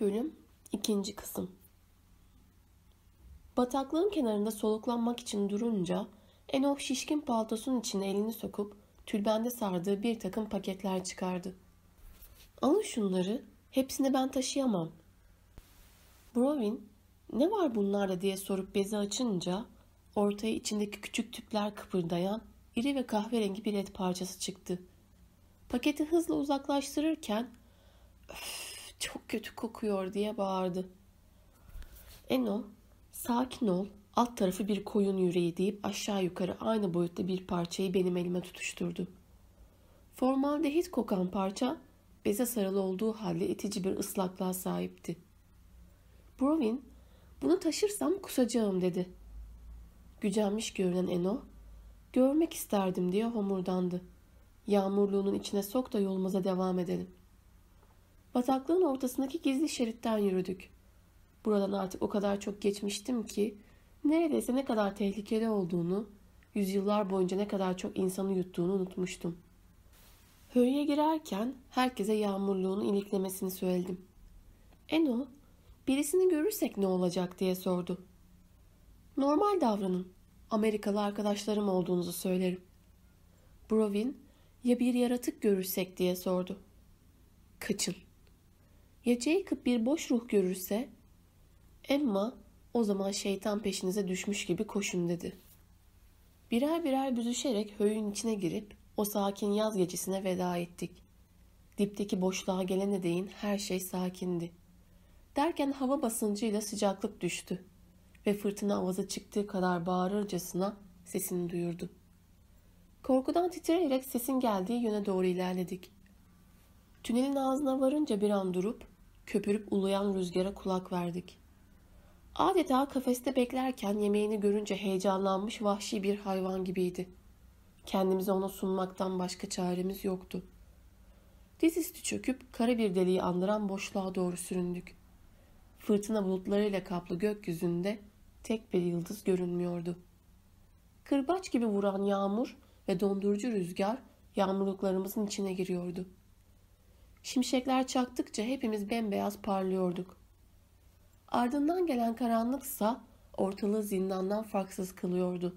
bölüm 2. kısım Bataklığın kenarında soluklanmak için durunca Enoch şişkin paltosunun içine elini sokup tülbende sardığı bir takım paketler çıkardı. Alın şunları, hepsini ben taşıyamam. Brovin, ne var bunlarda diye sorup bezi açınca ortaya içindeki küçük tüpler kıpırdayan iri ve kahverengi bir et parçası çıktı. Paketi hızla uzaklaştırırken çok kötü kokuyor diye bağırdı. Eno, sakin ol, alt tarafı bir koyun yüreği deyip aşağı yukarı aynı boyutta bir parçayı benim elime tutuşturdu. Formaldehit kokan parça beze sarılı olduğu halde itici bir ıslaklığa sahipti. Brovin, bunu taşırsam kusacağım dedi. Gücenmiş görünen Eno, görmek isterdim diye homurdandı. Yağmurluğunun içine sok da yolumuza devam edelim. Bataklığın ortasındaki gizli şeritten yürüdük. Buradan artık o kadar çok geçmiştim ki neredeyse ne kadar tehlikeli olduğunu, yüzyıllar boyunca ne kadar çok insanı yuttuğunu unutmuştum. Höy'e girerken herkese yağmurluğunu iliklemesini söyledim. Eno, birisini görürsek ne olacak diye sordu. Normal davranın. Amerikalı arkadaşlarım olduğunuzu söylerim. Brovin, ya bir yaratık görürsek diye sordu. Kaçın. Ya Jacob bir boş ruh görürse? Emma o zaman şeytan peşinize düşmüş gibi koşun dedi. Birer birer büzüşerek höyün içine girip o sakin yaz gecesine veda ettik. Dipteki boşluğa gelene değin her şey sakindi. Derken hava basıncıyla sıcaklık düştü ve fırtına avaza çıktığı kadar bağırırcasına sesini duyurdu. Korkudan titreyerek sesin geldiği yöne doğru ilerledik. Tünelin ağzına varınca bir an durup köpürüp uluyan rüzgara kulak verdik. Adeta kafeste beklerken yemeğini görünce heyecanlanmış vahşi bir hayvan gibiydi. Kendimizi ona sunmaktan başka çaremiz yoktu. Dizüstü çöküp kara bir deliği andıran boşluğa doğru süründük. Fırtına bulutlarıyla kaplı gökyüzünde tek bir yıldız görünmüyordu. Kırbaç gibi vuran yağmur ve dondurucu rüzgar yağmurluklarımızın içine giriyordu. Şimşekler çaktıkça hepimiz bembeyaz parlıyorduk. Ardından gelen karanlıksa ortalığı zindandan farksız kılıyordu.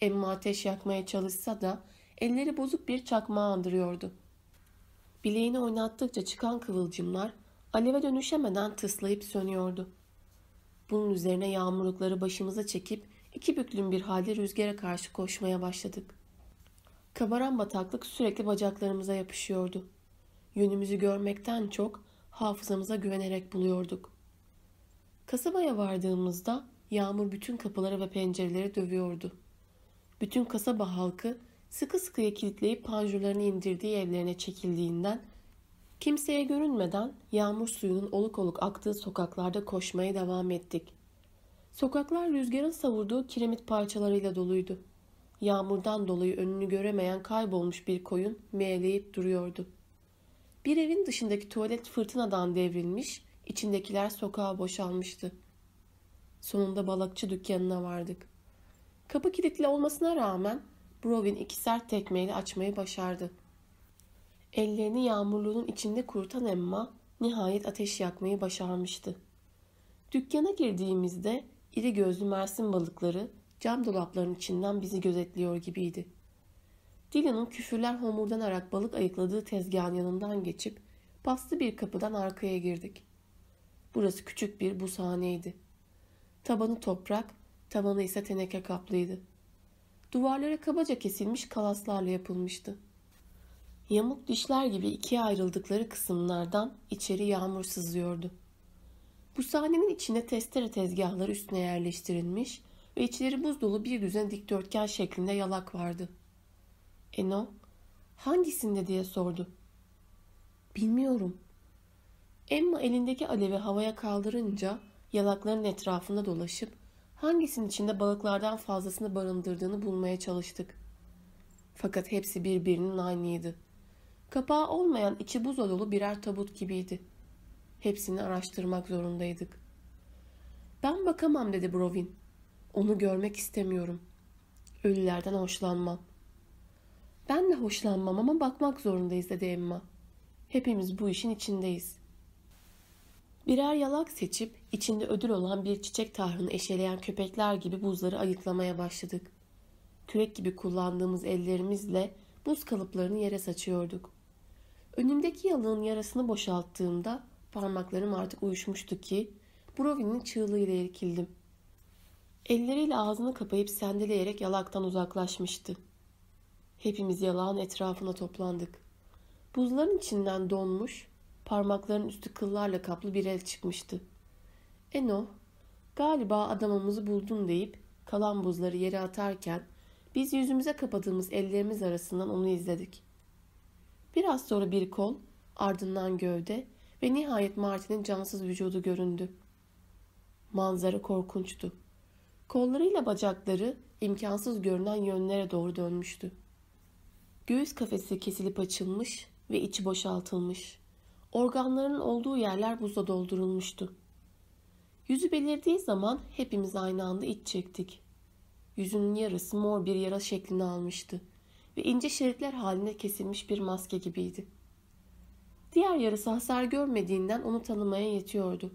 Emma ateş yakmaya çalışsa da elleri bozuk bir çakmağı andırıyordu. Bileğini oynattıkça çıkan kıvılcımlar aleve dönüşemeden tıslayıp sönüyordu. Bunun üzerine yağmurlukları başımıza çekip iki büklüm bir halde rüzgara karşı koşmaya başladık. Kabaran bataklık sürekli bacaklarımıza yapışıyordu. Yönümüzü görmekten çok hafızamıza güvenerek buluyorduk. Kasabaya vardığımızda yağmur bütün kapıları ve pencereleri dövüyordu. Bütün kasaba halkı sıkı sıkıya kilitleyip panjurlarını indirdiği evlerine çekildiğinden kimseye görünmeden yağmur suyunun oluk oluk aktığı sokaklarda koşmaya devam ettik. Sokaklar rüzgarın savurduğu kiremit parçalarıyla doluydu. Yağmurdan dolayı önünü göremeyen kaybolmuş bir koyun meğleyip duruyordu. Bir evin dışındaki tuvalet fırtınadan devrilmiş, içindekiler sokağa boşalmıştı. Sonunda balıkçı dükkanına vardık. Kapı kilitli olmasına rağmen Brovin iki sert tekmeyle açmayı başardı. Ellerini yağmurluğun içinde kurutan Emma nihayet ateş yakmayı başarmıştı. Dükkana girdiğimizde iri gözlü mersin balıkları cam dolapların içinden bizi gözetliyor gibiydi. Dylan'ın küfürler homurdanarak balık ayıkladığı tezgahın yanından geçip bastı bir kapıdan arkaya girdik. Burası küçük bir buzhaneydi. Tabanı toprak, tavanı ise teneke kaplıydı. Duvarlara kabaca kesilmiş kalaslarla yapılmıştı. Yamuk dişler gibi ikiye ayrıldıkları kısımlardan içeri yağmur sızıyordu. Bu sahnenin içine testere tezgahları üstüne yerleştirilmiş ve içleri buz dolu bir düzen dikdörtgen şeklinde yalak vardı. Eno, hangisinde diye sordu. Bilmiyorum. Emma elindeki alevi havaya kaldırınca yalakların etrafında dolaşıp hangisinin içinde balıklardan fazlasını barındırdığını bulmaya çalıştık. Fakat hepsi birbirinin aynıydı. Kapağı olmayan içi buz dolu birer tabut gibiydi. Hepsini araştırmak zorundaydık. Ben bakamam dedi Brovin. Onu görmek istemiyorum. Ölülerden hoşlanmam. Ben de hoşlanmam ama bakmak zorundayız dedi Emma. Hepimiz bu işin içindeyiz. Birer yalak seçip içinde ödül olan bir çiçek tahrını eşeleyen köpekler gibi buzları ayıklamaya başladık. Kürek gibi kullandığımız ellerimizle buz kalıplarını yere saçıyorduk. Önümdeki yalığın yarasını boşalttığımda parmaklarım artık uyuşmuştu ki Brovin'in çığlığıyla irkildim. Elleriyle ağzını kapayıp sendeleyerek yalaktan uzaklaşmıştı. Hepimiz yalağın etrafına toplandık. Buzların içinden donmuş, parmaklarının üstü kıllarla kaplı bir el çıkmıştı. Eno, galiba adamımızı buldun deyip kalan buzları yere atarken biz yüzümüze kapadığımız ellerimiz arasından onu izledik. Biraz sonra bir kol, ardından gövde ve nihayet Martin'in cansız vücudu göründü. Manzara korkunçtu. Kollarıyla bacakları imkansız görünen yönlere doğru dönmüştü. Göğüs kafesi kesilip açılmış ve içi boşaltılmış. Organlarının olduğu yerler buzla doldurulmuştu. Yüzü belirdiği zaman hepimiz aynı anda iç çektik. Yüzünün yarısı mor bir yara şeklini almıştı ve ince şeritler halinde kesilmiş bir maske gibiydi. Diğer yarısı hasar görmediğinden onu tanımaya yetiyordu.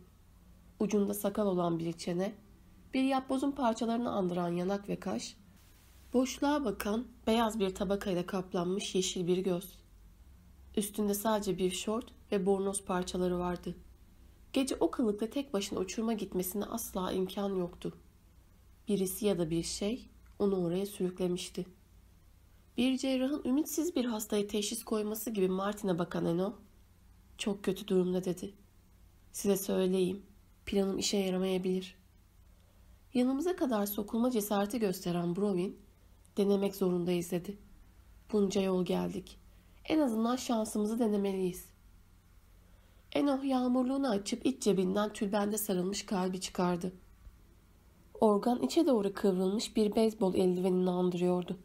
Ucunda sakal olan bir çene, bir yapbozun parçalarını andıran yanak ve kaş, boşluğa bakan beyaz bir tabakayla kaplanmış yeşil bir göz. Üstünde sadece bir şort ve bornoz parçaları vardı. Gece o kılıkta tek başına uçurma gitmesine asla imkan yoktu. Birisi ya da bir şey onu oraya sürüklemişti. Bir cerrahın ümitsiz bir hastayı teşhis koyması gibi Martin'e bakan Eno, çok kötü durumda dedi. Size söyleyeyim, planım işe yaramayabilir. Yanımıza kadar sokulma cesareti gösteren Brovin, denemek zorundayız dedi. Bunca yol geldik. En azından şansımızı denemeliyiz. Enoh yağmurluğunu açıp iç cebinden tülbende sarılmış kalbi çıkardı. Organ içe doğru kıvrılmış bir beyzbol eldivenini andırıyordu.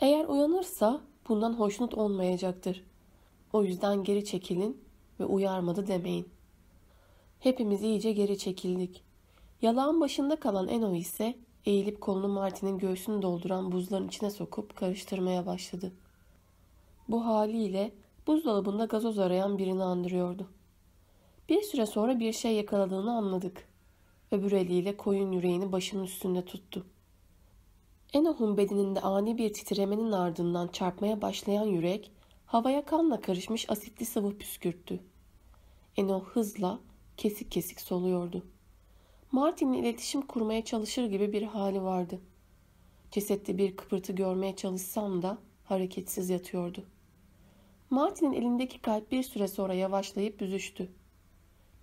Eğer uyanırsa bundan hoşnut olmayacaktır. O yüzden geri çekilin ve uyarmadı demeyin. Hepimiz iyice geri çekildik. Yalağın başında kalan Eno ise eğilip kolunu Martin'in göğsünü dolduran buzların içine sokup karıştırmaya başladı. Bu haliyle buzdolabında gazoz arayan birini andırıyordu. Bir süre sonra bir şey yakaladığını anladık. Öbür eliyle koyun yüreğini başının üstünde tuttu. Enoh'un bedeninde ani bir titremenin ardından çarpmaya başlayan yürek havaya kanla karışmış asitli sıvı püskürttü. Enoh hızla kesik kesik soluyordu. Martin'le iletişim kurmaya çalışır gibi bir hali vardı. Cesette bir kıpırtı görmeye çalışsam da hareketsiz yatıyordu. Martin'in elindeki kalp bir süre sonra yavaşlayıp büzüştü.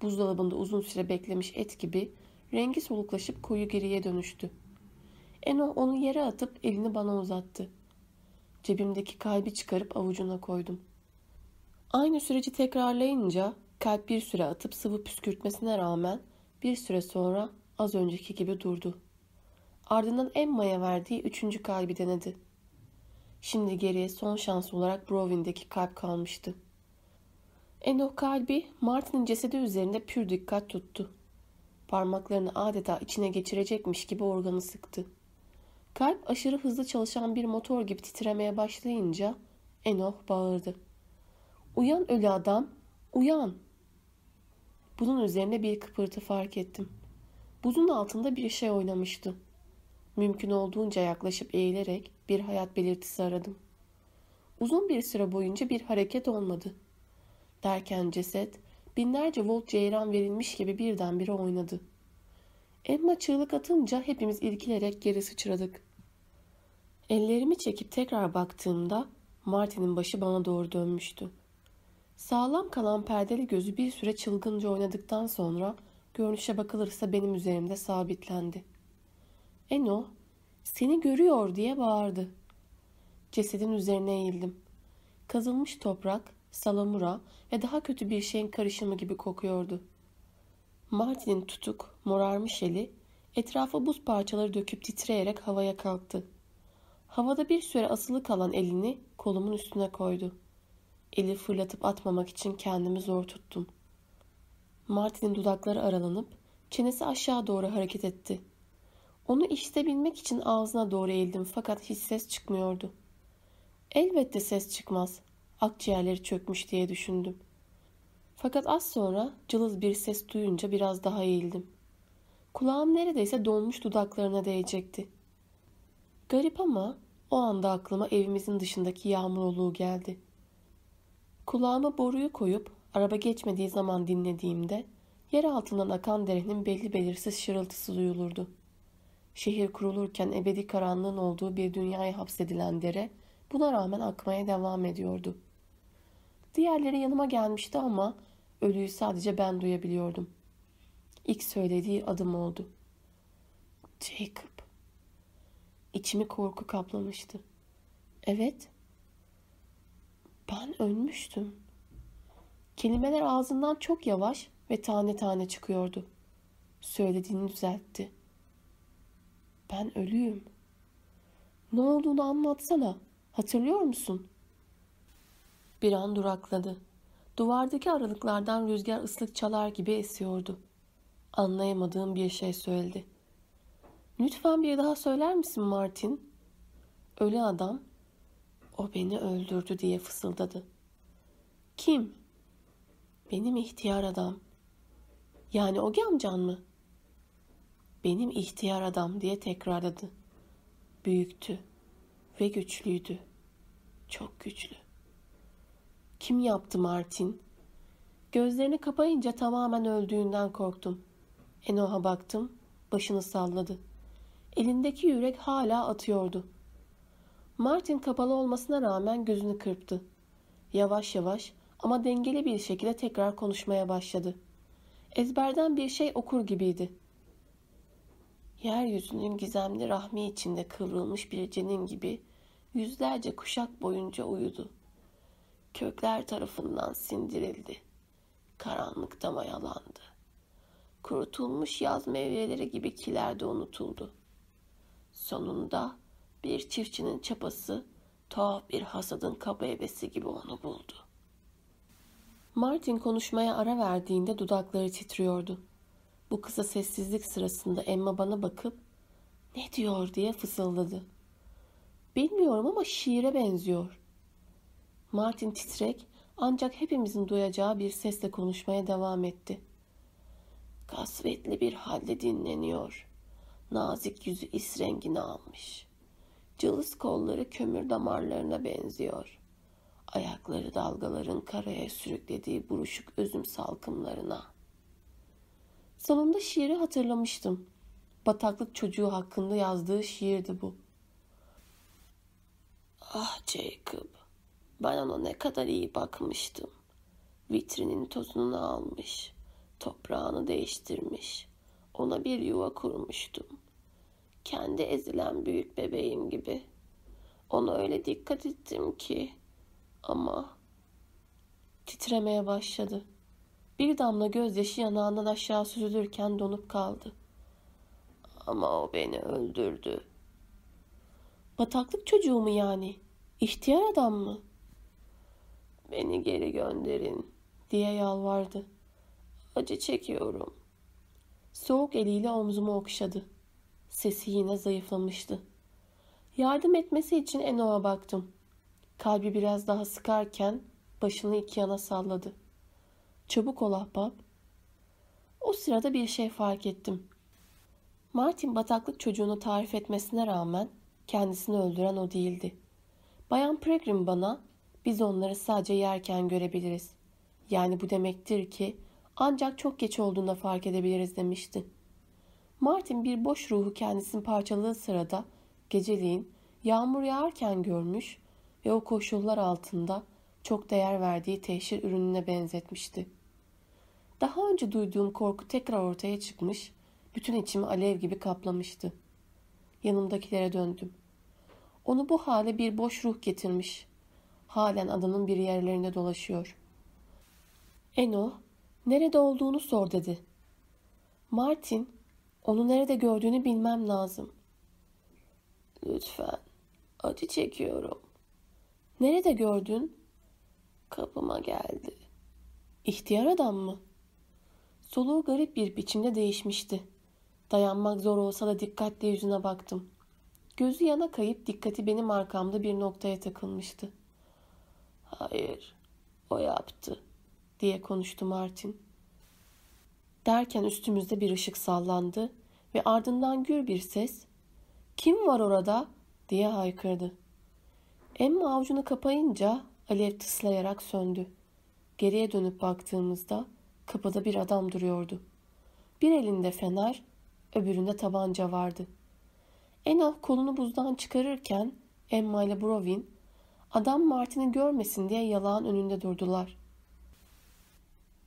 Buzdolabında uzun süre beklemiş et gibi rengi soluklaşıp koyu geriye dönüştü. Eno onu yere atıp elini bana uzattı. Cebimdeki kalbi çıkarıp avucuna koydum. Aynı süreci tekrarlayınca kalp bir süre atıp sıvı püskürtmesine rağmen bir süre sonra az önceki gibi durdu. Ardından Emma'ya verdiği üçüncü kalbi denedi. Şimdi geriye son şans olarak Brovin'deki kalp kalmıştı. Eno kalbi Martin'in cesedi üzerinde pür dikkat tuttu. Parmaklarını adeta içine geçirecekmiş gibi organı sıktı. Kalp aşırı hızlı çalışan bir motor gibi titremeye başlayınca Enoh bağırdı. Uyan ölü adam, uyan. Bunun üzerine bir kıpırtı fark ettim. Buzun altında bir şey oynamıştı. Mümkün olduğunca yaklaşıp eğilerek bir hayat belirtisi aradım. Uzun bir süre boyunca bir hareket olmadı. Derken ceset binlerce volt ceyran verilmiş gibi birdenbire oynadı. Emma çığlık atınca hepimiz irkilerek geri sıçradık. Ellerimi çekip tekrar baktığımda Martin'in başı bana doğru dönmüştü. Sağlam kalan perdeli gözü bir süre çılgınca oynadıktan sonra görünüşe bakılırsa benim üzerimde sabitlendi. Eno, seni görüyor diye bağırdı. Cesedin üzerine eğildim. Kazılmış toprak, salamura ve daha kötü bir şeyin karışımı gibi kokuyordu. Martin'in tutuk, morarmış eli etrafa buz parçaları döküp titreyerek havaya kalktı. Havada bir süre asılı kalan elini kolumun üstüne koydu. Eli fırlatıp atmamak için kendimi zor tuttum. Martin'in dudakları aralanıp çenesi aşağı doğru hareket etti. Onu işitebilmek için ağzına doğru eğildim fakat hiç ses çıkmıyordu. Elbette ses çıkmaz. Akciğerleri çökmüş diye düşündüm. Fakat az sonra cılız bir ses duyunca biraz daha eğildim. Kulağım neredeyse donmuş dudaklarına değecekti. Garip ama o anda aklıma evimizin dışındaki yağmur oluğu geldi. Kulağıma boruyu koyup araba geçmediği zaman dinlediğimde yer altından akan derenin belli belirsiz şırıltısı duyulurdu. Şehir kurulurken ebedi karanlığın olduğu bir dünyaya hapsedilen dere buna rağmen akmaya devam ediyordu. Diğerleri yanıma gelmişti ama ölüyü sadece ben duyabiliyordum. İlk söylediği adım oldu. Jacob. İçimi korku kaplamıştı. Evet. Ben ölmüştüm. Kelimeler ağzından çok yavaş ve tane tane çıkıyordu. Söylediğini düzeltti. Ben ölüyüm. Ne olduğunu anlatsana. Hatırlıyor musun? Bir an durakladı. Duvardaki aralıklardan rüzgar ıslık çalar gibi esiyordu. Anlayamadığım bir şey söyledi. Lütfen bir daha söyler misin Martin? Ölü adam, o beni öldürdü diye fısıldadı. Kim? Benim ihtiyar adam. Yani o amcan mı? Benim ihtiyar adam diye tekrarladı. Büyüktü ve güçlüydü. Çok güçlü. Kim yaptı Martin? Gözlerini kapayınca tamamen öldüğünden korktum. Enoh'a baktım, başını salladı. Elindeki yürek hala atıyordu. Martin kapalı olmasına rağmen gözünü kırptı. Yavaş yavaş ama dengeli bir şekilde tekrar konuşmaya başladı. Ezberden bir şey okur gibiydi. Yeryüzünün gizemli rahmi içinde kıvrılmış bir cenin gibi yüzlerce kuşak boyunca uyudu. Kökler tarafından sindirildi. Karanlıkta mayalandı. Kurutulmuş yaz meyveleri gibi kilerde unutuldu. Sonunda bir çiftçinin çapası tuhaf bir hasadın kaba hevesi gibi onu buldu. Martin konuşmaya ara verdiğinde dudakları titriyordu. Bu kısa sessizlik sırasında Emma bana bakıp ne diyor diye fısıldadı. Bilmiyorum ama şiire benziyor. Martin titrek ancak hepimizin duyacağı bir sesle konuşmaya devam etti. Kasvetli bir halde dinleniyor. Nazik yüzü is rengini almış. Cılız kolları kömür damarlarına benziyor. Ayakları dalgaların karaya sürüklediği buruşuk özüm salkımlarına. Sonunda şiiri hatırlamıştım. Bataklık çocuğu hakkında yazdığı şiirdi bu. Ah Jacob, ben ona ne kadar iyi bakmıştım. Vitrinin tozunu almış, toprağını değiştirmiş, ona bir yuva kurmuştum. Kendi ezilen büyük bebeğim gibi. Ona öyle dikkat ettim ki ama titremeye başladı. Bir damla gözyaşı yanağından aşağı süzülürken donup kaldı. Ama o beni öldürdü. Bataklık çocuğu mu yani? İhtiyar adam mı? Beni geri gönderin diye yalvardı. Acı çekiyorum. Soğuk eliyle omzumu okşadı. Sesi yine zayıflamıştı. Yardım etmesi için Eno'ya baktım. Kalbi biraz daha sıkarken başını iki yana salladı. Çabuk ol ahbap. O sırada bir şey fark ettim. Martin bataklık çocuğunu tarif etmesine rağmen kendisini öldüren o değildi. Bayan Pregrim bana biz onları sadece yerken görebiliriz. Yani bu demektir ki ancak çok geç olduğunda fark edebiliriz demişti. Martin bir boş ruhu kendisini parçaladığı sırada geceliğin yağmur yağarken görmüş ve o koşullar altında çok değer verdiği teşhir ürününe benzetmişti. Daha önce duyduğum korku tekrar ortaya çıkmış, bütün içimi alev gibi kaplamıştı. Yanımdakilere döndüm. Onu bu hale bir boş ruh getirmiş. Halen adanın bir yerlerinde dolaşıyor. Eno, nerede olduğunu sor dedi. Martin, onu nerede gördüğünü bilmem lazım. Lütfen, acı çekiyorum. Nerede gördün? Kapıma geldi. İhtiyar adam mı? Soluğu garip bir biçimde değişmişti. Dayanmak zor olsa da dikkatle yüzüne baktım. Gözü yana kayıp dikkati benim arkamda bir noktaya takılmıştı. Hayır, o yaptı diye konuştu Martin. Derken üstümüzde bir ışık sallandı ve ardından gür bir ses ''Kim var orada?'' diye haykırdı. Emma avucunu kapayınca alev tıslayarak söndü. Geriye dönüp baktığımızda kapıda bir adam duruyordu. Bir elinde fener, öbüründe tabanca vardı. Enoch kolunu buzdan çıkarırken Emma ile Brovin adam Martin'i görmesin diye yalağın önünde durdular.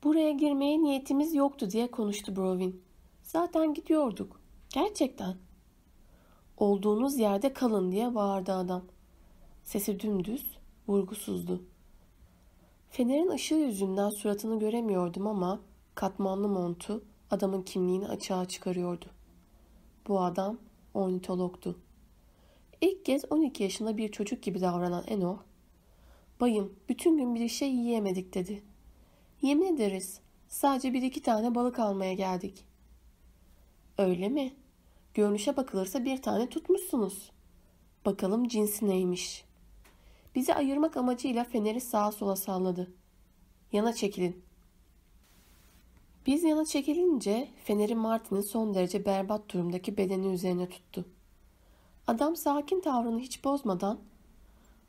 Buraya girmeye niyetimiz yoktu diye konuştu Brovin. Zaten gidiyorduk. Gerçekten. Olduğunuz yerde kalın diye bağırdı adam. Sesi dümdüz, vurgusuzdu. Fenerin ışığı yüzünden suratını göremiyordum ama katmanlı montu adamın kimliğini açığa çıkarıyordu. Bu adam ornitologtu. İlk kez 12 yaşında bir çocuk gibi davranan Eno, bayım bütün gün bir şey yiyemedik dedi. Yemin ederiz sadece bir iki tane balık almaya geldik. Öyle mi? Görünüşe bakılırsa bir tane tutmuşsunuz. Bakalım cinsi neymiş. Bizi ayırmak amacıyla feneri sağa sola salladı. Yana çekilin. Biz yana çekilince feneri Martin'in son derece berbat durumdaki bedeni üzerine tuttu. Adam sakin tavrını hiç bozmadan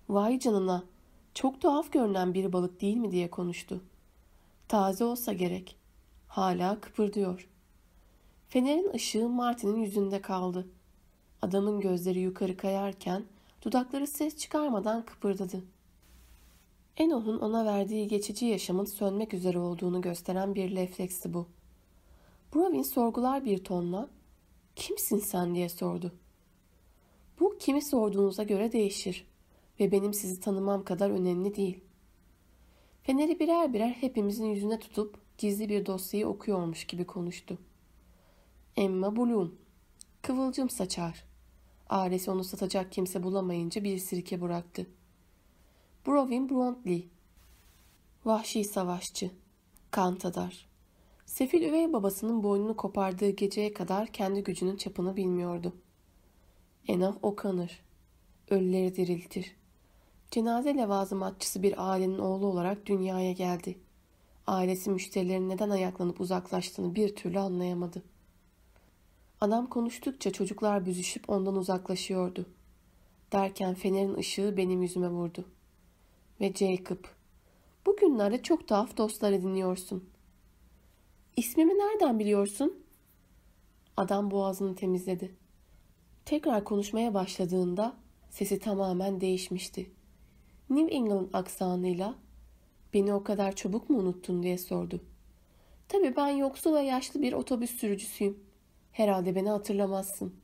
''Vay canına, çok tuhaf görünen bir balık değil mi?'' diye konuştu. Taze olsa gerek. Hala kıpırdıyor. Fenerin ışığı Martin'in yüzünde kaldı. Adamın gözleri yukarı kayarken dudakları ses çıkarmadan kıpırdadı. Enoch'un ona verdiği geçici yaşamın sönmek üzere olduğunu gösteren bir refleksi bu. Brovin sorgular bir tonla ''Kimsin sen?'' diye sordu. Bu kimi sorduğunuza göre değişir ve benim sizi tanımam kadar önemli değil. Feneri birer birer hepimizin yüzüne tutup gizli bir dosyayı okuyormuş gibi konuştu. Emma Bloom. Kıvılcım saçar. Ailesi onu satacak kimse bulamayınca bir sirke bıraktı. Brovin Brontley. Vahşi savaşçı. Kantadar. Sefil üvey babasının boynunu kopardığı geceye kadar kendi gücünün çapını bilmiyordu. Enah Okanır. Ölüleri diriltir. Cenaze levazımatçısı bir ailenin oğlu olarak dünyaya geldi. Ailesi müşterilerin neden ayaklanıp uzaklaştığını bir türlü anlayamadı. Adam konuştukça çocuklar büzüşüp ondan uzaklaşıyordu. Derken fenerin ışığı benim yüzüme vurdu. Ve Jacob, bugünlerde çok tuhaf dostlar ediniyorsun. İsmimi nereden biliyorsun? Adam boğazını temizledi. Tekrar konuşmaya başladığında sesi tamamen değişmişti. New England aksanıyla beni o kadar çabuk mu unuttun diye sordu. Tabii ben yoksul ve yaşlı bir otobüs sürücüsüyüm. Herhalde beni hatırlamazsın.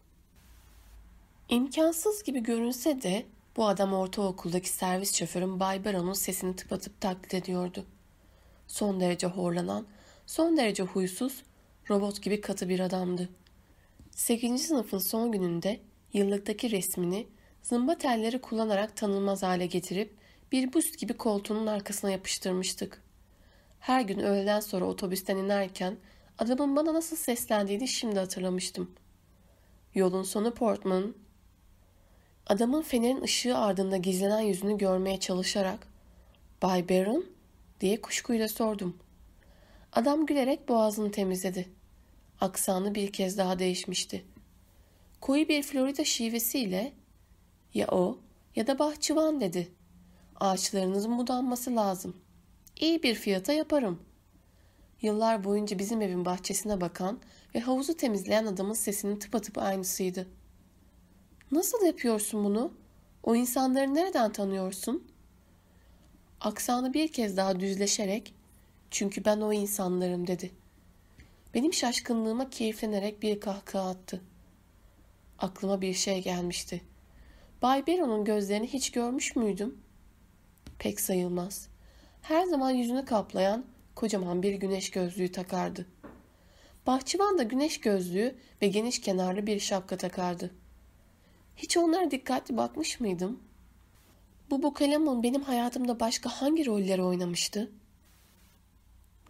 İmkansız gibi görünse de bu adam ortaokuldaki servis şoförün Bay Baron'un sesini tıpatıp taklit ediyordu. Son derece horlanan, son derece huysuz, robot gibi katı bir adamdı. 8. sınıfın son gününde yıllıktaki resmini zımba telleri kullanarak tanınmaz hale getirip bir buz gibi koltuğunun arkasına yapıştırmıştık. Her gün öğleden sonra otobüsten inerken adamın bana nasıl seslendiğini şimdi hatırlamıştım. Yolun sonu Portman. Adamın fenerin ışığı ardında gizlenen yüzünü görmeye çalışarak Bay Baron diye kuşkuyla sordum. Adam gülerek boğazını temizledi. Aksanı bir kez daha değişmişti. Koyu bir Florida şivesiyle ya o ya da bahçıvan dedi. Ağaçlarınızın budanması lazım. İyi bir fiyata yaparım. Yıllar boyunca bizim evin bahçesine bakan ve havuzu temizleyen adamın sesinin tıpatıp aynısıydı. Nasıl yapıyorsun bunu? O insanları nereden tanıyorsun? Aksanı bir kez daha düzleşerek çünkü ben o insanlarım dedi. Benim şaşkınlığıma keyiflenerek bir kahkaha attı. Aklıma bir şey gelmişti. Bay Bero'nun gözlerini hiç görmüş müydüm? Pek sayılmaz. Her zaman yüzünü kaplayan kocaman bir güneş gözlüğü takardı. Bahçıvan da güneş gözlüğü ve geniş kenarlı bir şapka takardı. Hiç onlara dikkatli bakmış mıydım? Bu Bukalamon benim hayatımda başka hangi rolleri oynamıştı?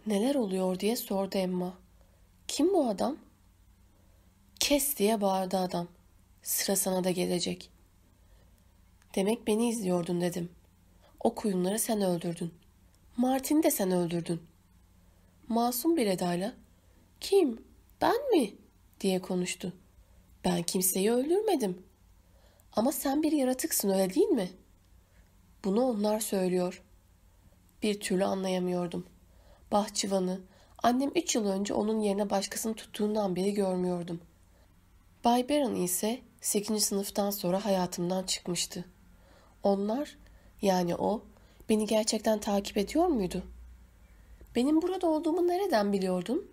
Neler oluyor diye sordu Emma. Kim bu adam? Kes diye bağırdı adam. Sıra sana da gelecek. Demek beni izliyordun dedim. O kuyumları sen öldürdün. Martin'i de sen öldürdün. masum bir edayla ''Kim? Ben mi?'' diye konuştu. ''Ben kimseyi öldürmedim. Ama sen bir yaratıksın öyle değil mi?'' Bunu onlar söylüyor. Bir türlü anlayamıyordum. Bahçıvanı, annem üç yıl önce onun yerine başkasını tuttuğundan beri görmüyordum. Bay Baron ise 8. sınıftan sonra hayatımdan çıkmıştı. Onlar, yani o, beni gerçekten takip ediyor muydu? Benim burada olduğumu nereden biliyordun?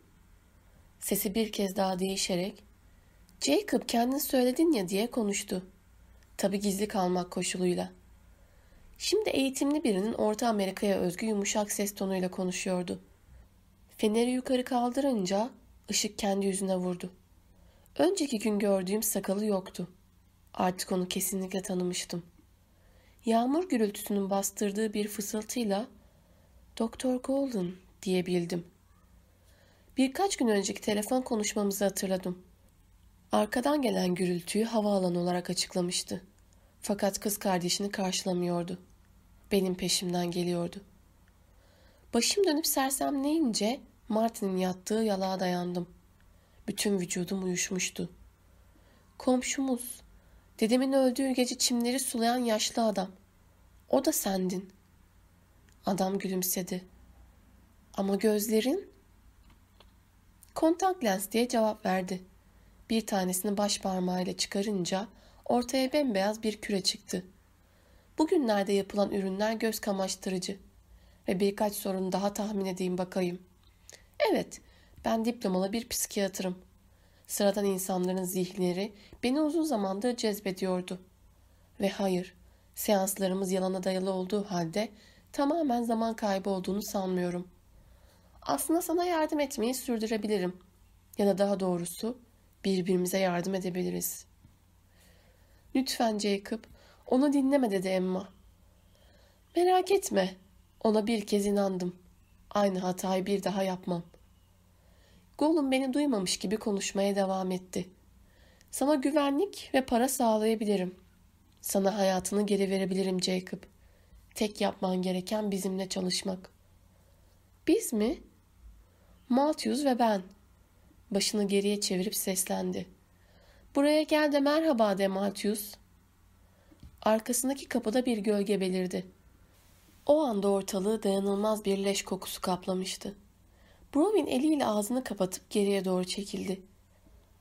Sesi bir kez daha değişerek, Jacob kendin söyledin ya diye konuştu. Tabi gizli kalmak koşuluyla. Şimdi eğitimli birinin Orta Amerika'ya özgü yumuşak ses tonuyla konuşuyordu. Feneri yukarı kaldırınca ışık kendi yüzüne vurdu. Önceki gün gördüğüm sakalı yoktu. Artık onu kesinlikle tanımıştım. Yağmur gürültüsünün bastırdığı bir fısıltıyla Doktor Golden diyebildim. Birkaç gün önceki telefon konuşmamızı hatırladım. Arkadan gelen gürültüyü havaalanı olarak açıklamıştı. Fakat kız kardeşini karşılamıyordu. Benim peşimden geliyordu. Başım dönüp sersemleyince Martin'in yattığı yalağa dayandım. Bütün vücudum uyuşmuştu. Komşumuz, dedemin öldüğü gece çimleri sulayan yaşlı adam. O da sendin. Adam gülümsedi. Ama gözlerin? Kontak lens diye cevap verdi. Bir tanesini baş parmağıyla çıkarınca ortaya bembeyaz bir küre çıktı. Bugünlerde yapılan ürünler göz kamaştırıcı. Ve birkaç sorun daha tahmin edeyim bakayım. Evet, ben diplomalı bir psikiyatrım. Sıradan insanların zihinleri beni uzun zamandır cezbediyordu. Ve hayır, seanslarımız yalana dayalı olduğu halde tamamen zaman kaybı olduğunu sanmıyorum. Aslında sana yardım etmeyi sürdürebilirim. Ya da daha doğrusu birbirimize yardım edebiliriz. Lütfen Jacob, onu dinleme dedi Emma. Merak etme, ona bir kez inandım. Aynı hatayı bir daha yapmam. Gollum beni duymamış gibi konuşmaya devam etti. Sana güvenlik ve para sağlayabilirim. Sana hayatını geri verebilirim Jacob. Tek yapman gereken bizimle çalışmak. Biz mi? Malthus ve ben. Başını geriye çevirip seslendi. Buraya gel de merhaba de Malthus. Arkasındaki kapıda bir gölge belirdi. O anda ortalığı dayanılmaz bir leş kokusu kaplamıştı. Browin eliyle ağzını kapatıp geriye doğru çekildi.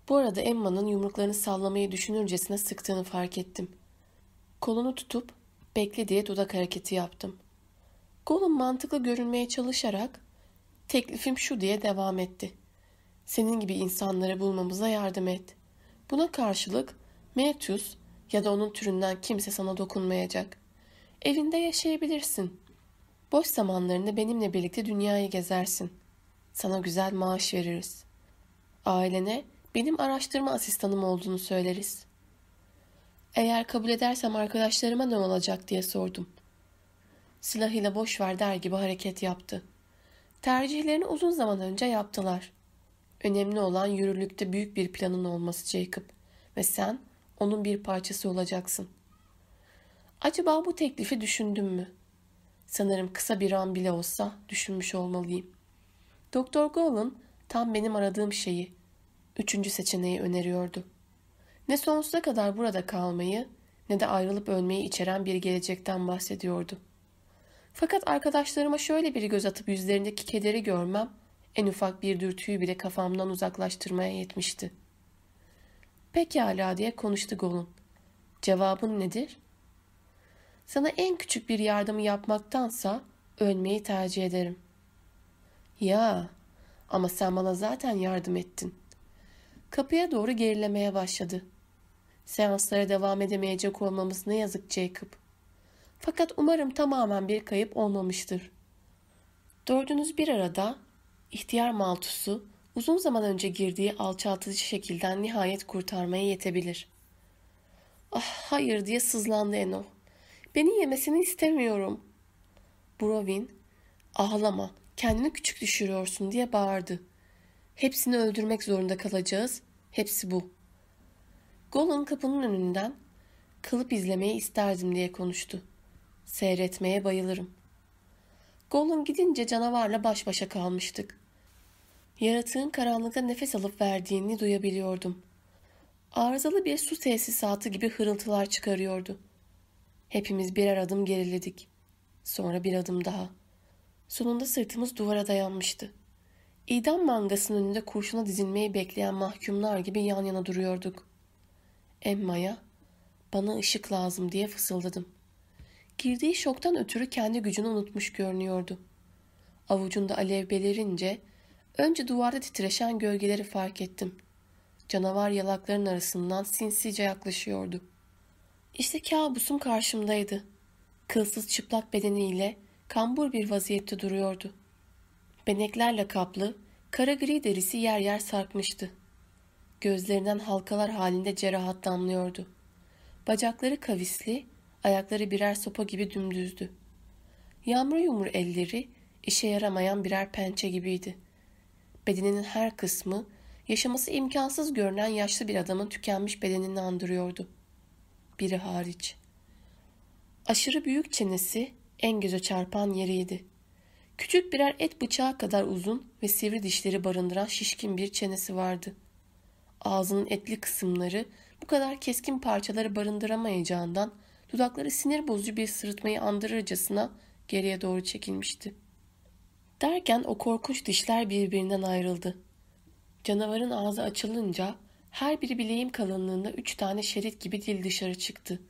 Bu arada Emma'nın yumruklarını sallamayı düşünürcesine sıktığını fark ettim. Kolunu tutup bekle diye dudak hareketi yaptım. Gollum mantıklı görünmeye çalışarak teklifim şu diye devam etti. Senin gibi insanları bulmamıza yardım et. Buna karşılık Malthus ya da onun türünden kimse sana dokunmayacak. Evinde yaşayabilirsin. Boş zamanlarında benimle birlikte dünyayı gezersin. Sana güzel maaş veririz. Ailene benim araştırma asistanım olduğunu söyleriz. Eğer kabul edersem arkadaşlarıma ne olacak diye sordum. Silahıyla boş ver der gibi hareket yaptı. Tercihlerini uzun zaman önce yaptılar. Önemli olan yürürlükte büyük bir planın olması Jacob ve sen onun bir parçası olacaksın. Acaba bu teklifi düşündüm mü? Sanırım kısa bir an bile olsa düşünmüş olmalıyım. Doktor Golan tam benim aradığım şeyi, üçüncü seçeneği öneriyordu. Ne sonsuza kadar burada kalmayı ne de ayrılıp ölmeyi içeren bir gelecekten bahsediyordu. Fakat arkadaşlarıma şöyle bir göz atıp yüzlerindeki kederi görmem en ufak bir dürtüyü bile kafamdan uzaklaştırmaya yetmişti. Pekala diye konuştu Golun. Cevabın nedir? Sana en küçük bir yardımı yapmaktansa ölmeyi tercih ederim. Ya ama sen bana zaten yardım ettin. Kapıya doğru gerilemeye başladı. Seanslara devam edemeyecek olmamız ne yazık Jacob. Fakat umarım tamamen bir kayıp olmamıştır. Dördünüz bir arada ihtiyar Maltus'u uzun zaman önce girdiği alçaltıcı şekilden nihayet kurtarmaya yetebilir. Ah hayır diye sızlandı Eno. Beni yemesini istemiyorum. Brovin ağlama kendini küçük düşürüyorsun diye bağırdı. Hepsini öldürmek zorunda kalacağız. Hepsi bu. Golan kapının önünden kılıp izlemeyi isterdim diye konuştu. Seyretmeye bayılırım. Gollum gidince canavarla baş başa kalmıştık. Yaratığın karanlıkta nefes alıp verdiğini duyabiliyordum. Arızalı bir su tesisatı gibi hırıltılar çıkarıyordu. Hepimiz birer adım geriledik. Sonra bir adım daha. Sonunda sırtımız duvara dayanmıştı. İdam mangasının önünde kurşuna dizilmeyi bekleyen mahkumlar gibi yan yana duruyorduk. Emma'ya bana ışık lazım diye fısıldadım. Girdiği şoktan ötürü kendi gücünü unutmuş görünüyordu. Avucunda alev belirince önce duvarda titreşen gölgeleri fark ettim. Canavar yalakların arasından sinsice yaklaşıyordu. İşte kabusum karşımdaydı. Kılsız çıplak bedeniyle kambur bir vaziyette duruyordu. Beneklerle kaplı, kara gri derisi yer yer sarkmıştı. Gözlerinden halkalar halinde cerahat damlıyordu. Bacakları kavisli, ayakları birer sopa gibi dümdüzdü. Yağmur yumur elleri işe yaramayan birer pençe gibiydi. Bedeninin her kısmı yaşaması imkansız görünen yaşlı bir adamın tükenmiş bedenini andırıyordu. Biri hariç. Aşırı büyük çenesi en göze çarpan yeriydi. Küçük birer et bıçağı kadar uzun ve sivri dişleri barındıran şişkin bir çenesi vardı. Ağzının etli kısımları bu kadar keskin parçaları barındıramayacağından dudakları sinir bozucu bir sırıtmayı andırırcasına geriye doğru çekilmişti. Derken o korkunç dişler birbirinden ayrıldı. Canavarın ağzı açılınca her biri bileğim kalınlığında üç tane şerit gibi dil dışarı çıktı.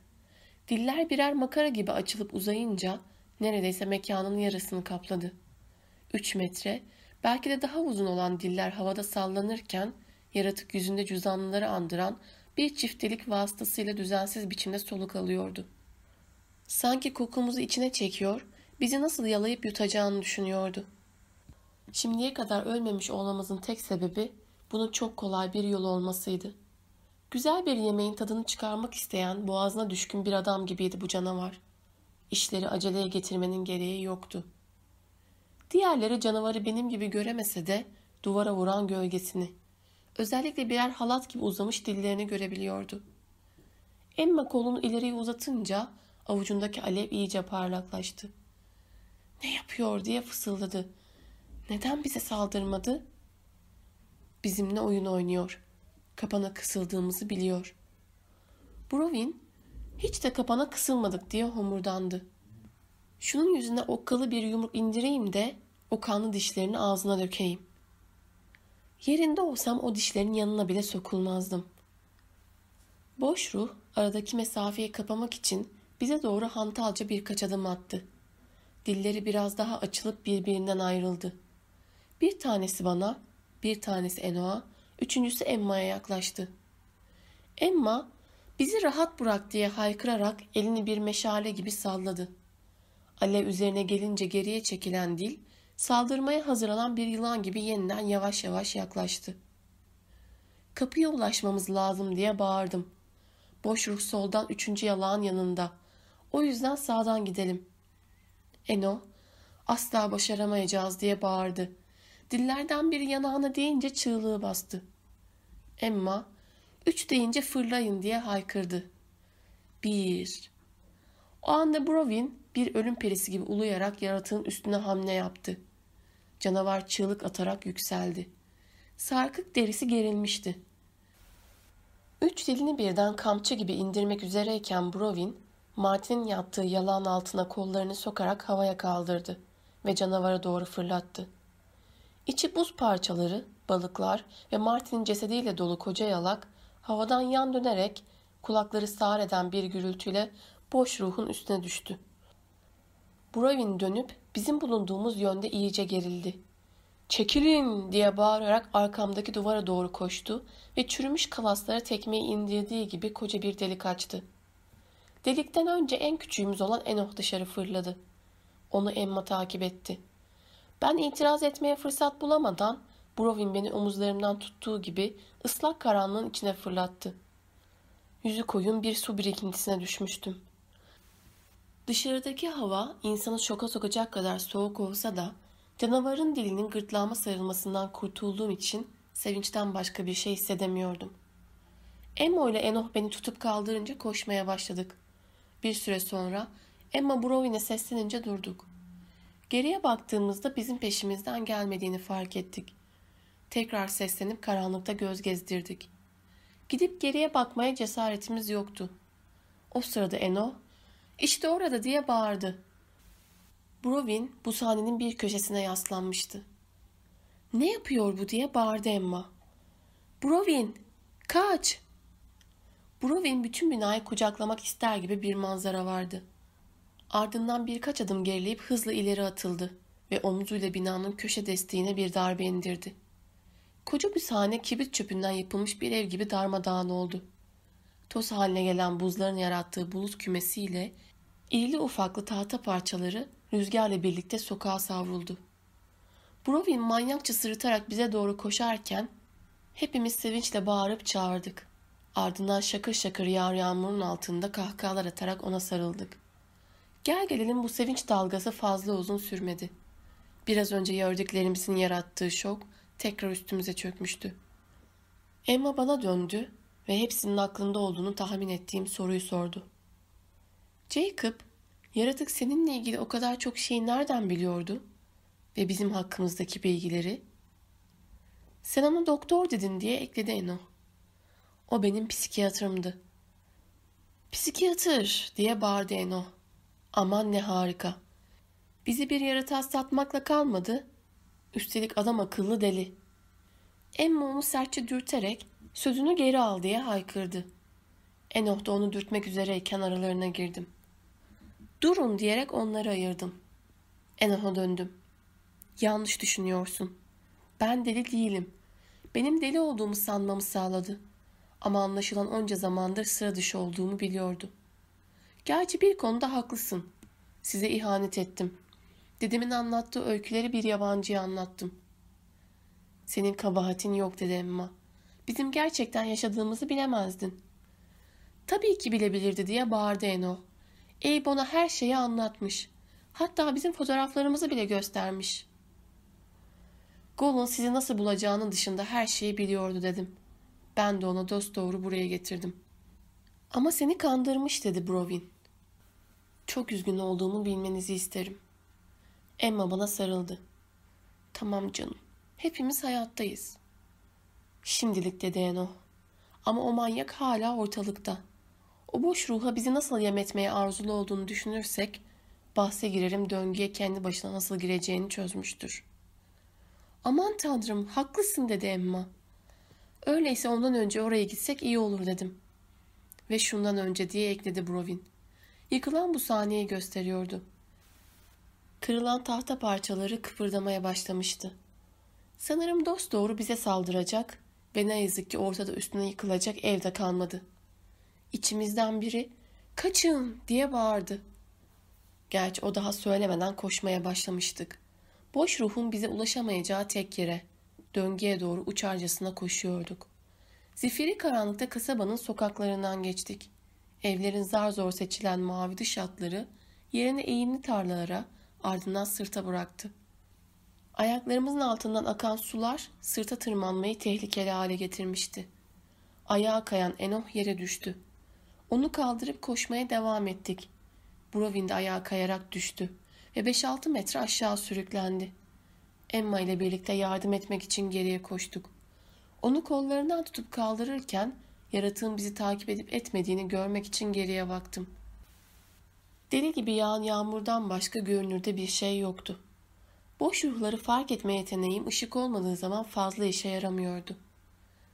Diller birer makara gibi açılıp uzayınca neredeyse mekanın yarısını kapladı. Üç metre, belki de daha uzun olan diller havada sallanırken yaratık yüzünde cüzdanlıları andıran bir çiftlik vasıtasıyla düzensiz biçimde soluk alıyordu. Sanki kokumuzu içine çekiyor, bizi nasıl yalayıp yutacağını düşünüyordu. Şimdiye kadar ölmemiş olmamızın tek sebebi bunun çok kolay bir yol olmasıydı. Güzel bir yemeğin tadını çıkarmak isteyen boğazına düşkün bir adam gibiydi bu canavar. İşleri aceleye getirmenin gereği yoktu. Diğerleri canavarı benim gibi göremese de duvara vuran gölgesini, özellikle birer halat gibi uzamış dillerini görebiliyordu. Emma kolunu ileriye uzatınca avucundaki alev iyice parlaklaştı. Ne yapıyor diye fısıldadı. Neden bize saldırmadı? Bizimle oyun oynuyor. Kapana kısıldığımızı biliyor. Brovin hiç de kapana kısılmadık diye homurdandı. Şunun yüzüne okkalı bir yumruk indireyim de o kanlı dişlerini ağzına dökeyim. Yerinde olsam o dişlerin yanına bile sokulmazdım. Boş ruh aradaki mesafeyi kapamak için bize doğru hantalca birkaç adım attı. Dilleri biraz daha açılıp birbirinden ayrıldı. Bir tanesi bana, bir tanesi Enoa, üçüncüsü Emma'ya yaklaştı. Emma, bizi rahat bırak diye haykırarak elini bir meşale gibi salladı. Alev üzerine gelince geriye çekilen dil, saldırmaya hazırlanan bir yılan gibi yeniden yavaş yavaş yaklaştı. Kapıya ulaşmamız lazım diye bağırdım. Boş ruh soldan üçüncü yalağın yanında. O yüzden sağdan gidelim. Eno, asla başaramayacağız diye bağırdı. Dillerden biri yanağına deyince çığlığı bastı. Emma, üç deyince fırlayın diye haykırdı. Bir. O anda Brovin bir ölüm perisi gibi uluyarak yaratığın üstüne hamle yaptı. Canavar çığlık atarak yükseldi. Sarkık derisi gerilmişti. Üç dilini birden kamçı gibi indirmek üzereyken Brovin, Martin'in yattığı yalağın altına kollarını sokarak havaya kaldırdı ve canavara doğru fırlattı. İçi buz parçaları, balıklar ve Martin'in cesediyle dolu koca yalak havadan yan dönerek kulakları sağır eden bir gürültüyle boş ruhun üstüne düştü. Brovin dönüp bizim bulunduğumuz yönde iyice gerildi. Çekilin diye bağırarak arkamdaki duvara doğru koştu ve çürümüş kalaslara tekmeyi indirdiği gibi koca bir delik açtı. Delikten önce en küçüğümüz olan Enoch dışarı fırladı. Onu Emma takip etti. Ben itiraz etmeye fırsat bulamadan Brovin beni omuzlarımdan tuttuğu gibi ıslak karanlığın içine fırlattı. Yüzü koyun bir su birikintisine düşmüştüm. Dışarıdaki hava insanı şoka sokacak kadar soğuk olsa da canavarın dilinin gırtlağıma sarılmasından kurtulduğum için sevinçten başka bir şey hissedemiyordum. Emma ile Enoch beni tutup kaldırınca koşmaya başladık. Bir süre sonra Emma Brovin'e seslenince durduk. Geriye baktığımızda bizim peşimizden gelmediğini fark ettik. Tekrar seslenip karanlıkta göz gezdirdik. Gidip geriye bakmaya cesaretimiz yoktu. O sırada Eno, işte orada diye bağırdı. Brovin bu sahnenin bir köşesine yaslanmıştı. Ne yapıyor bu diye bağırdı Emma. Brovin, kaç! Brovin bütün binayı kucaklamak ister gibi bir manzara vardı. Ardından birkaç adım gerileyip hızla ileri atıldı ve omzuyla binanın köşe desteğine bir darbe indirdi. Koca bir sahne kibrit çöpünden yapılmış bir ev gibi darmadağın oldu. Toz haline gelen buzların yarattığı bulut kümesiyle irili ufaklı tahta parçaları rüzgarla birlikte sokağa savruldu. Brovin manyakça sırıtarak bize doğru koşarken hepimiz sevinçle bağırıp çağırdık. Ardından şakır şakır yağar yağmurun altında kahkahalar atarak ona sarıldık. Gel gelelim bu sevinç dalgası fazla uzun sürmedi. Biraz önce gördüklerimizin yarattığı şok tekrar üstümüze çökmüştü. Emma bana döndü ve hepsinin aklında olduğunu tahmin ettiğim soruyu sordu. Jacob, yaratık seninle ilgili o kadar çok şeyi nereden biliyordu? Ve bizim hakkımızdaki bilgileri? Sen ona doktor dedin diye ekledi Eno. O benim psikiyatrımdı. Psikiyatır diye bağırdı Eno. Aman ne harika. Bizi bir yaratığa satmakla kalmadı. Üstelik adam akıllı deli. Emma onu sertçe dürterek sözünü geri al diye haykırdı. Enoh da onu dürtmek üzereyken aralarına girdim. Durun diyerek onları ayırdım. Enoh'a döndüm. Yanlış düşünüyorsun. Ben deli değilim. Benim deli olduğumu sanmamı sağladı. Ama anlaşılan onca zamandır sıra dışı olduğumu biliyordu. Gerçi bir konuda haklısın. Size ihanet ettim. Dedemin anlattığı öyküleri bir yabancıya anlattım. Senin kabahatin yok dedi Emma. Bizim gerçekten yaşadığımızı bilemezdin. Tabii ki bilebilirdi diye bağırdı Eno. Abe ona her şeyi anlatmış. Hatta bizim fotoğraflarımızı bile göstermiş. Golan sizi nasıl bulacağını dışında her şeyi biliyordu dedim. Ben de ona dost doğru buraya getirdim. Ama seni kandırmış dedi Brovin. Çok üzgün olduğumu bilmenizi isterim. Emma bana sarıldı. Tamam canım. Hepimiz hayattayız. Şimdilik dedi Eno. Ama o manyak hala ortalıkta. O boş ruha bizi nasıl yem etmeye arzulu olduğunu düşünürsek bahse girerim döngüye kendi başına nasıl gireceğini çözmüştür. Aman tanrım haklısın dedi Emma. Öyleyse ondan önce oraya gitsek iyi olur dedim. Ve şundan önce diye ekledi Brovin. Yıkılan bu sahneyi gösteriyordu. Kırılan tahta parçaları kıpırdamaya başlamıştı. Sanırım dost doğru bize saldıracak ve ne yazık ki ortada üstüne yıkılacak evde kalmadı. İçimizden biri kaçın diye bağırdı. Gerçi o daha söylemeden koşmaya başlamıştık. Boş ruhun bize ulaşamayacağı tek yere, döngüye doğru uçarcasına koşuyorduk. Zifiri karanlıkta kasabanın sokaklarından geçtik. Evlerin zar zor seçilen mavi dış hatları yerine eğimli tarlalara ardından sırta bıraktı. Ayaklarımızın altından akan sular sırta tırmanmayı tehlikeli hale getirmişti. Ayağa kayan Enoh yere düştü. Onu kaldırıp koşmaya devam ettik. Brovin de ayağa kayarak düştü ve 5-6 metre aşağı sürüklendi. Emma ile birlikte yardım etmek için geriye koştuk. Onu kollarından tutup kaldırırken yaratığın bizi takip edip etmediğini görmek için geriye baktım. Deli gibi yağan yağmurdan başka görünürde bir şey yoktu. Boş ruhları fark etme yeteneğim ışık olmadığı zaman fazla işe yaramıyordu.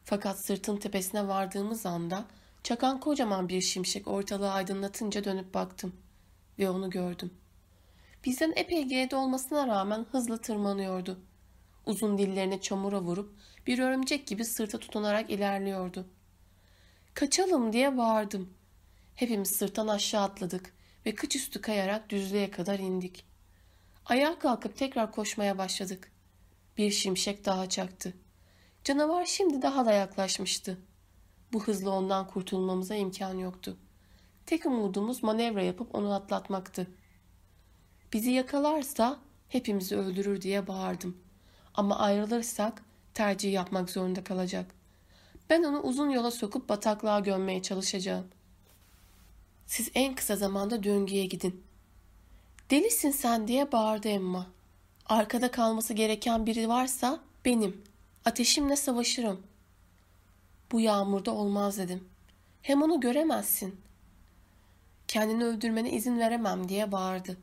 Fakat sırtın tepesine vardığımız anda çakan kocaman bir şimşek ortalığı aydınlatınca dönüp baktım ve onu gördüm. Bizden epey geride olmasına rağmen hızlı tırmanıyordu. Uzun dillerini çamura vurup bir örümcek gibi sırta tutunarak ilerliyordu. Kaçalım diye bağırdım. Hepimiz sırttan aşağı atladık ve kıç üstü kayarak düzlüğe kadar indik. Ayağa kalkıp tekrar koşmaya başladık. Bir şimşek daha çaktı. Canavar şimdi daha da yaklaşmıştı. Bu hızla ondan kurtulmamıza imkan yoktu. Tek umudumuz manevra yapıp onu atlatmaktı. Bizi yakalarsa hepimizi öldürür diye bağırdım. Ama ayrılırsak tercih yapmak zorunda kalacak. Ben onu uzun yola sokup bataklığa gömmeye çalışacağım. Siz en kısa zamanda döngüye gidin. Delisin sen diye bağırdı Emma. Arkada kalması gereken biri varsa benim. Ateşimle savaşırım. Bu yağmurda olmaz dedim. Hem onu göremezsin. Kendini öldürmene izin veremem diye bağırdı.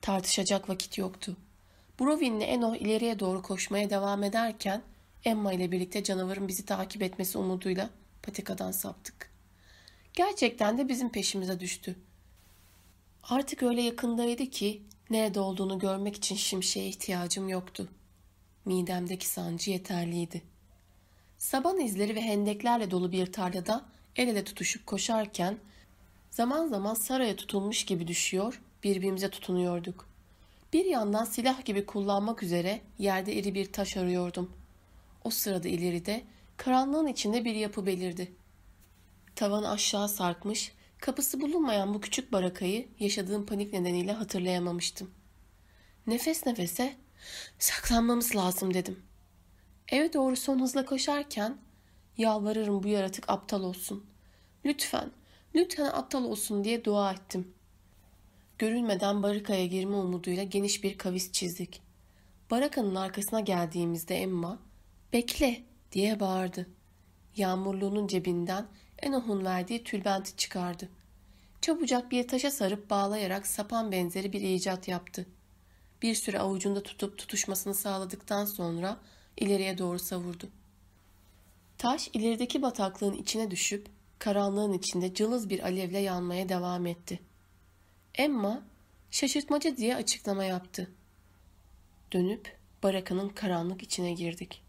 Tartışacak vakit yoktu. Brovin'le Eno ileriye doğru koşmaya devam ederken Emma ile birlikte canavarın bizi takip etmesi umuduyla patikadan saptık. Gerçekten de bizim peşimize düştü. Artık öyle yakındaydı ki nerede olduğunu görmek için şimşeye ihtiyacım yoktu. Midemdeki sancı yeterliydi. Saban izleri ve hendeklerle dolu bir tarlada el ele tutuşup koşarken zaman zaman saraya tutulmuş gibi düşüyor, birbirimize tutunuyorduk. Bir yandan silah gibi kullanmak üzere yerde iri bir taş arıyordum. O sırada ileride karanlığın içinde bir yapı belirdi. Tavan aşağı sarkmış, kapısı bulunmayan bu küçük barakayı yaşadığım panik nedeniyle hatırlayamamıştım. Nefes nefese saklanmamız lazım dedim. Eve doğru son hızla koşarken yalvarırım bu yaratık aptal olsun. Lütfen, lütfen aptal olsun diye dua ettim. Görülmeden barakaya girme umuduyla geniş bir kavis çizdik. Barakanın arkasına geldiğimizde Emma, bekle diye bağırdı. Yağmurluğunun cebinden Enoh'un verdiği tülbenti çıkardı. Çabucak bir taşa sarıp bağlayarak sapan benzeri bir icat yaptı. Bir süre avucunda tutup tutuşmasını sağladıktan sonra ileriye doğru savurdu. Taş ilerideki bataklığın içine düşüp karanlığın içinde cılız bir alevle yanmaya devam etti. Emma şaşırtmaca diye açıklama yaptı. Dönüp barakanın karanlık içine girdik.